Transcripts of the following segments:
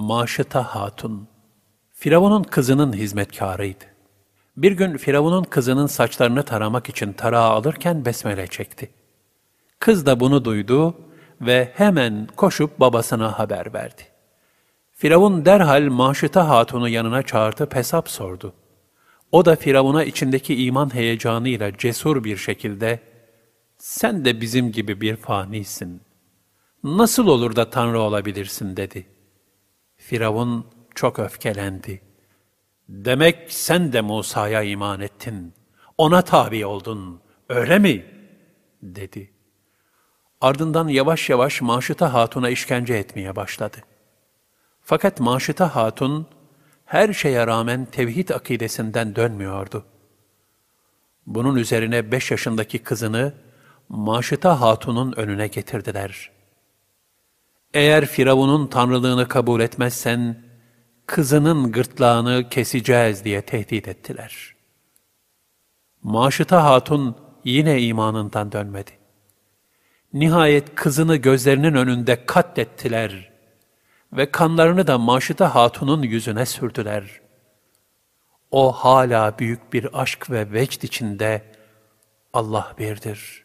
Maşıta Hatun, Firavun'un kızının hizmetkarıydı. Bir gün Firavun'un kızının saçlarını taramak için tarağı alırken besmele çekti. Kız da bunu duydu ve hemen koşup babasına haber verdi. Firavun derhal Maşıta Hatun'u yanına çağırtıp hesap sordu. O da Firavun'a içindeki iman heyecanıyla cesur bir şekilde, ''Sen de bizim gibi bir fanisin. Nasıl olur da Tanrı olabilirsin?'' dedi. Firavun çok öfkelendi. ''Demek sen de Musa'ya iman ettin, ona tabi oldun, öyle mi?'' dedi. Ardından yavaş yavaş Maşıta Hatun'a işkence etmeye başladı. Fakat Maşıta Hatun, her şeye rağmen tevhid akidesinden dönmüyordu. Bunun üzerine beş yaşındaki kızını Maşıta Hatun'un önüne getirdiler. Eğer Firavun'un tanrılığını kabul etmezsen, kızının gırtlağını keseceğiz diye tehdit ettiler. Maşıta Hatun yine imanından dönmedi. Nihayet kızını gözlerinin önünde katlettiler ve kanlarını da Maşıta Hatun'un yüzüne sürdüler. O hala büyük bir aşk ve vecd içinde Allah birdir.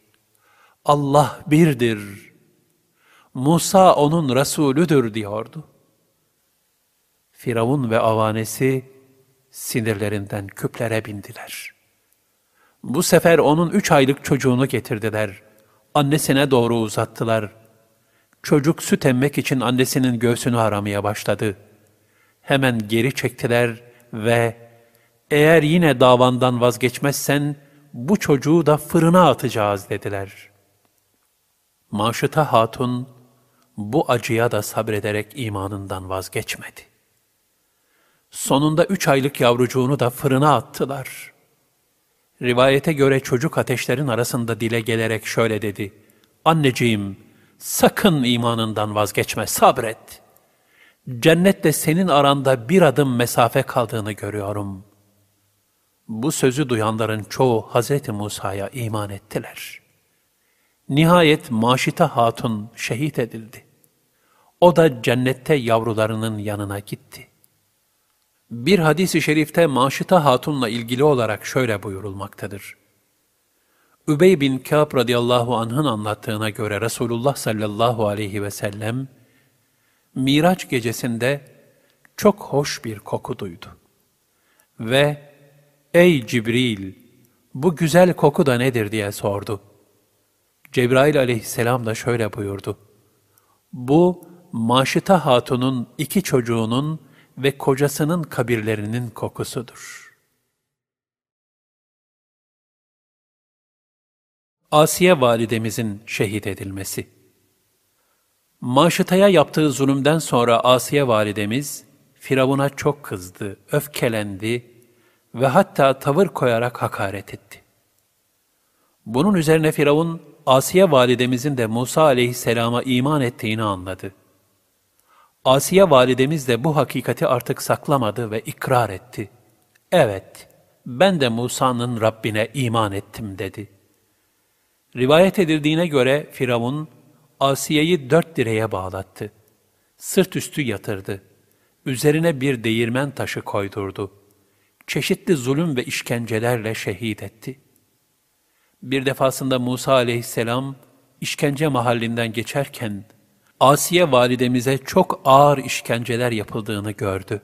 Allah birdir. Musa onun Resulüdür diyordu. Firavun ve avanesi sinirlerinden küplere bindiler. Bu sefer onun üç aylık çocuğunu getirdiler. Annesine doğru uzattılar. Çocuk süt emmek için annesinin göğsünü aramaya başladı. Hemen geri çektiler ve eğer yine davandan vazgeçmezsen bu çocuğu da fırına atacağız dediler. Maşıta Hatun bu acıya da sabrederek imanından vazgeçmedi. Sonunda üç aylık yavrucuğunu da fırına attılar. Rivayete göre çocuk ateşlerin arasında dile gelerek şöyle dedi. Anneciğim, sakın imanından vazgeçme, sabret. Cennette senin aranda bir adım mesafe kaldığını görüyorum. Bu sözü duyanların çoğu Hz. Musa'ya iman ettiler. Nihayet Maşita Hatun şehit edildi. O da cennette yavrularının yanına gitti. Bir hadis-i şerifte Maşita Hatun'la ilgili olarak şöyle buyurulmaktadır. Übey bin Kâb radıyallahu anh'ın anlattığına göre Resulullah sallallahu aleyhi ve sellem, Miraç gecesinde çok hoş bir koku duydu. Ve, ''Ey Cibril, bu güzel koku da nedir?'' diye sordu. Cebrail aleyhisselam da şöyle buyurdu. Bu, Maşita Hatun'un iki çocuğunun ve kocasının kabirlerinin kokusudur. Asiye validemizin şehit edilmesi Maşıta'ya yaptığı zulümden sonra Asiye validemiz, Firavun'a çok kızdı, öfkelendi ve hatta tavır koyarak hakaret etti. Bunun üzerine Firavun, Asiye validemizin de Musa aleyhisselama iman ettiğini anladı. Asiye validemiz de bu hakikati artık saklamadı ve ikrar etti. Evet, ben de Musa'nın Rabbine iman ettim dedi. Rivayet edildiğine göre Firavun, Asiye'yi dört direğe bağlattı. Sırt üstü yatırdı. Üzerine bir değirmen taşı koydurdu. Çeşitli zulüm ve işkencelerle şehit etti. Bir defasında Musa aleyhisselam, işkence mahallinden geçerken, Asiye validemize çok ağır işkenceler yapıldığını gördü.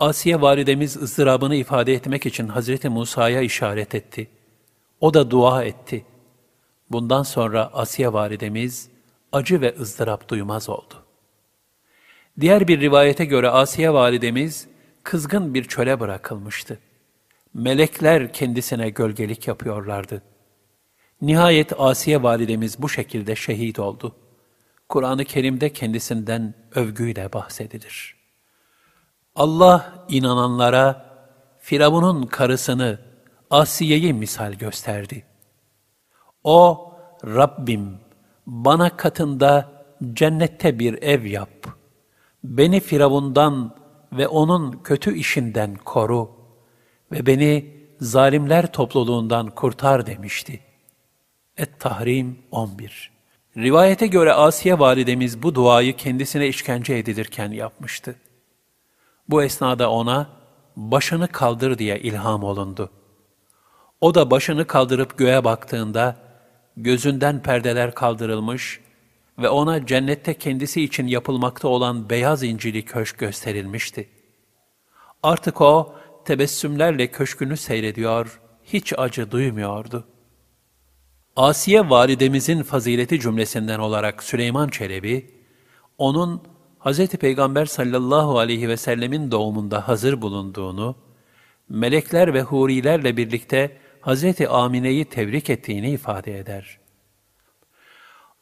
Asiye validemiz ızdırabını ifade etmek için Hazreti Musa'ya işaret etti. O da dua etti. Bundan sonra Asiye validemiz acı ve ızdırap duymaz oldu. Diğer bir rivayete göre Asiye validemiz kızgın bir çöle bırakılmıştı. Melekler kendisine gölgelik yapıyorlardı. Nihayet Asiye validemiz bu şekilde şehit oldu.'' Kur'an-ı Kerim'de kendisinden övgüyle bahsedilir. Allah inananlara Firavun'un karısını Asiye'yi misal gösterdi. O, Rabbim bana katında cennette bir ev yap. Beni Firavundan ve onun kötü işinden koru ve beni zalimler topluluğundan kurtar demişti. Et-Tahrim 11 Rivayete göre Asiye validemiz bu duayı kendisine işkence edilirken yapmıştı. Bu esnada ona başını kaldır diye ilham olundu. O da başını kaldırıp göğe baktığında gözünden perdeler kaldırılmış ve ona cennette kendisi için yapılmakta olan beyaz incili köşk gösterilmişti. Artık o tebessümlerle köşkünü seyrediyor, hiç acı duymuyordu. Asiye validemizin fazileti cümlesinden olarak Süleyman Çelebi, onun Hz. Peygamber sallallahu aleyhi ve sellemin doğumunda hazır bulunduğunu, melekler ve hurilerle birlikte Hz. Amine'yi tebrik ettiğini ifade eder.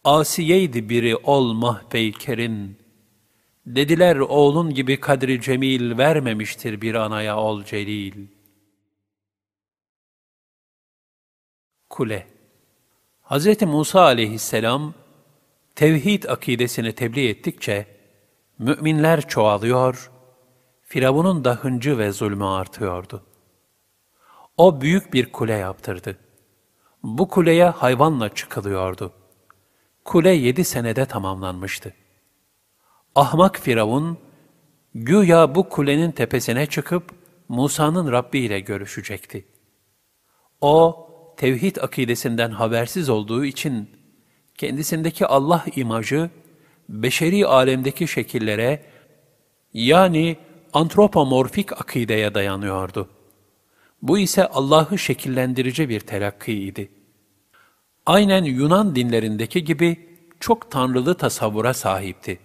Asiyeydi biri ol mahpeykerin, dediler oğlun gibi kadri cemil vermemiştir bir anaya ol celil. Kule Hz. Musa aleyhisselam, tevhid akidesini tebliğ ettikçe, müminler çoğalıyor, Firavun'un da hıncı ve zulmü artıyordu. O büyük bir kule yaptırdı. Bu kuleye hayvanla çıkılıyordu. Kule yedi senede tamamlanmıştı. Ahmak Firavun, güya bu kulenin tepesine çıkıp Musa'nın Rabbi ile görüşecekti. O, tevhid akidesinden habersiz olduğu için kendisindeki Allah imajı beşeri alemdeki şekillere yani antropomorfik akideye dayanıyordu. Bu ise Allah'ı şekillendirici bir telakkiydi. Aynen Yunan dinlerindeki gibi çok tanrılı tasavvura sahipti.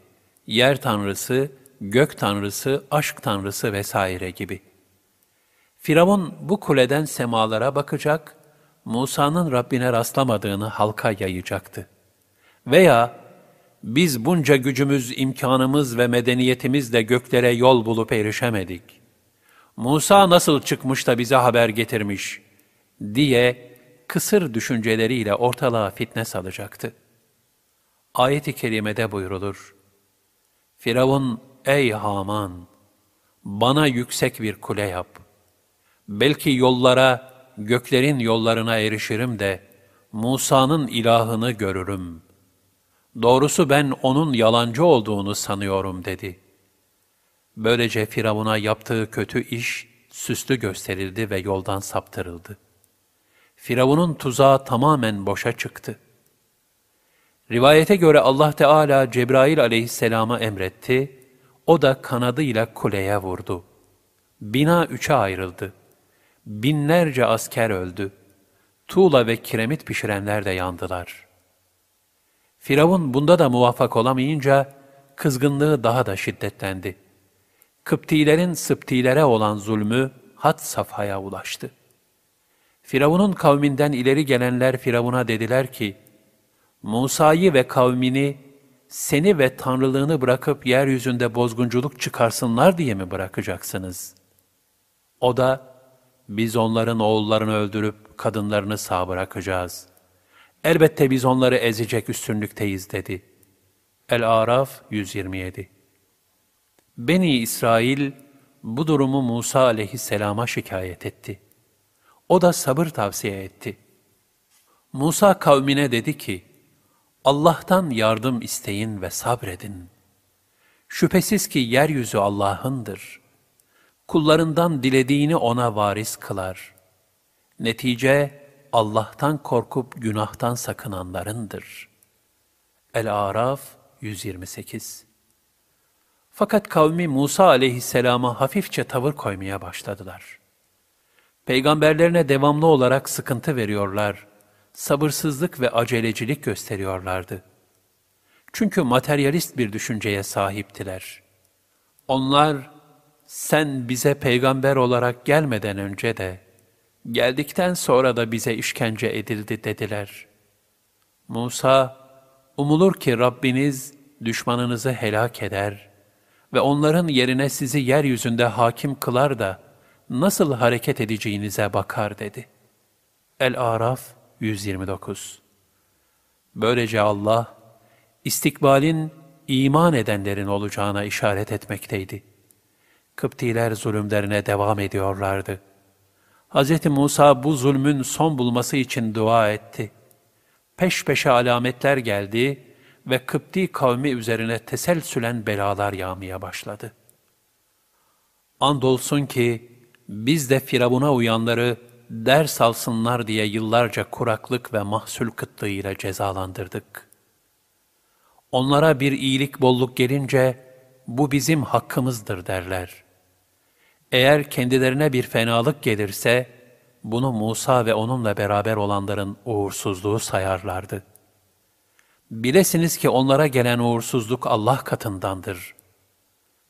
Yer tanrısı, gök tanrısı, aşk tanrısı vesaire gibi. Firavun bu kuleden semalara bakacak, Musa'nın Rabbine rastlamadığını halka yayacaktı. Veya biz bunca gücümüz, imkanımız ve medeniyetimizle göklere yol bulup erişemedik. Musa nasıl çıkmış da bize haber getirmiş diye kısır düşünceleriyle ortalığa fitne salacaktı. Ayet-i kerimede buyrulur. Firavun, ey Haman, bana yüksek bir kule yap. Belki yollara, göklerin yollarına erişirim de, Musa'nın ilahını görürüm. Doğrusu ben onun yalancı olduğunu sanıyorum dedi. Böylece Firavun'a yaptığı kötü iş süslü gösterildi ve yoldan saptırıldı. Firavun'un tuzağı tamamen boşa çıktı. Rivayete göre Allah Teala Cebrail aleyhisselama emretti, o da kanadıyla kuleye vurdu. Bina üçe ayrıldı. Binlerce asker öldü. Tuğla ve kiremit pişirenler de yandılar. Firavun bunda da muvaffak olamayınca kızgınlığı daha da şiddetlendi. Kıptilerin Sıptilere olan zulmü had safhaya ulaştı. Firavun'un kavminden ileri gelenler Firavun'a dediler ki, Musa'yı ve kavmini seni ve tanrılığını bırakıp yeryüzünde bozgunculuk çıkarsınlar diye mi bırakacaksınız? O da, biz onların oğullarını öldürüp kadınlarını sağ bırakacağız. Elbette biz onları ezecek üstünlükteyiz dedi. El-Araf 127 Beni İsrail bu durumu Musa aleyhisselama şikayet etti. O da sabır tavsiye etti. Musa kavmine dedi ki, Allah'tan yardım isteyin ve sabredin. Şüphesiz ki yeryüzü Allah'ındır. Kullarından dilediğini ona varis kılar. Netice Allah'tan korkup günahtan sakınanlarındır. El-Araf 128 Fakat kavmi Musa aleyhisselama hafifçe tavır koymaya başladılar. Peygamberlerine devamlı olarak sıkıntı veriyorlar, sabırsızlık ve acelecilik gösteriyorlardı. Çünkü materyalist bir düşünceye sahiptiler. Onlar, sen bize peygamber olarak gelmeden önce de, geldikten sonra da bize işkence edildi dediler. Musa, umulur ki Rabbiniz düşmanınızı helak eder ve onların yerine sizi yeryüzünde hakim kılar da nasıl hareket edeceğinize bakar dedi. El-Araf 129 Böylece Allah, istikbalin iman edenlerin olacağına işaret etmekteydi. Kıptiler zulümlerine devam ediyorlardı. Hz. Musa bu zulmün son bulması için dua etti. peş peşe alametler geldi ve Kıpti kavmi üzerine teselsülen belalar yağmaya başladı. Andolsun ki biz de Firavun'a uyanları ders alsınlar diye yıllarca kuraklık ve mahsul kıtlığıyla cezalandırdık. Onlara bir iyilik bolluk gelince bu bizim hakkımızdır derler. Eğer kendilerine bir fenalık gelirse bunu Musa ve onunla beraber olanların uğursuzluğu sayarlardı. Bilesiniz ki onlara gelen uğursuzluk Allah katındandır.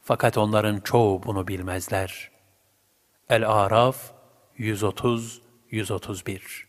Fakat onların çoğu bunu bilmezler. El-Araf 130-131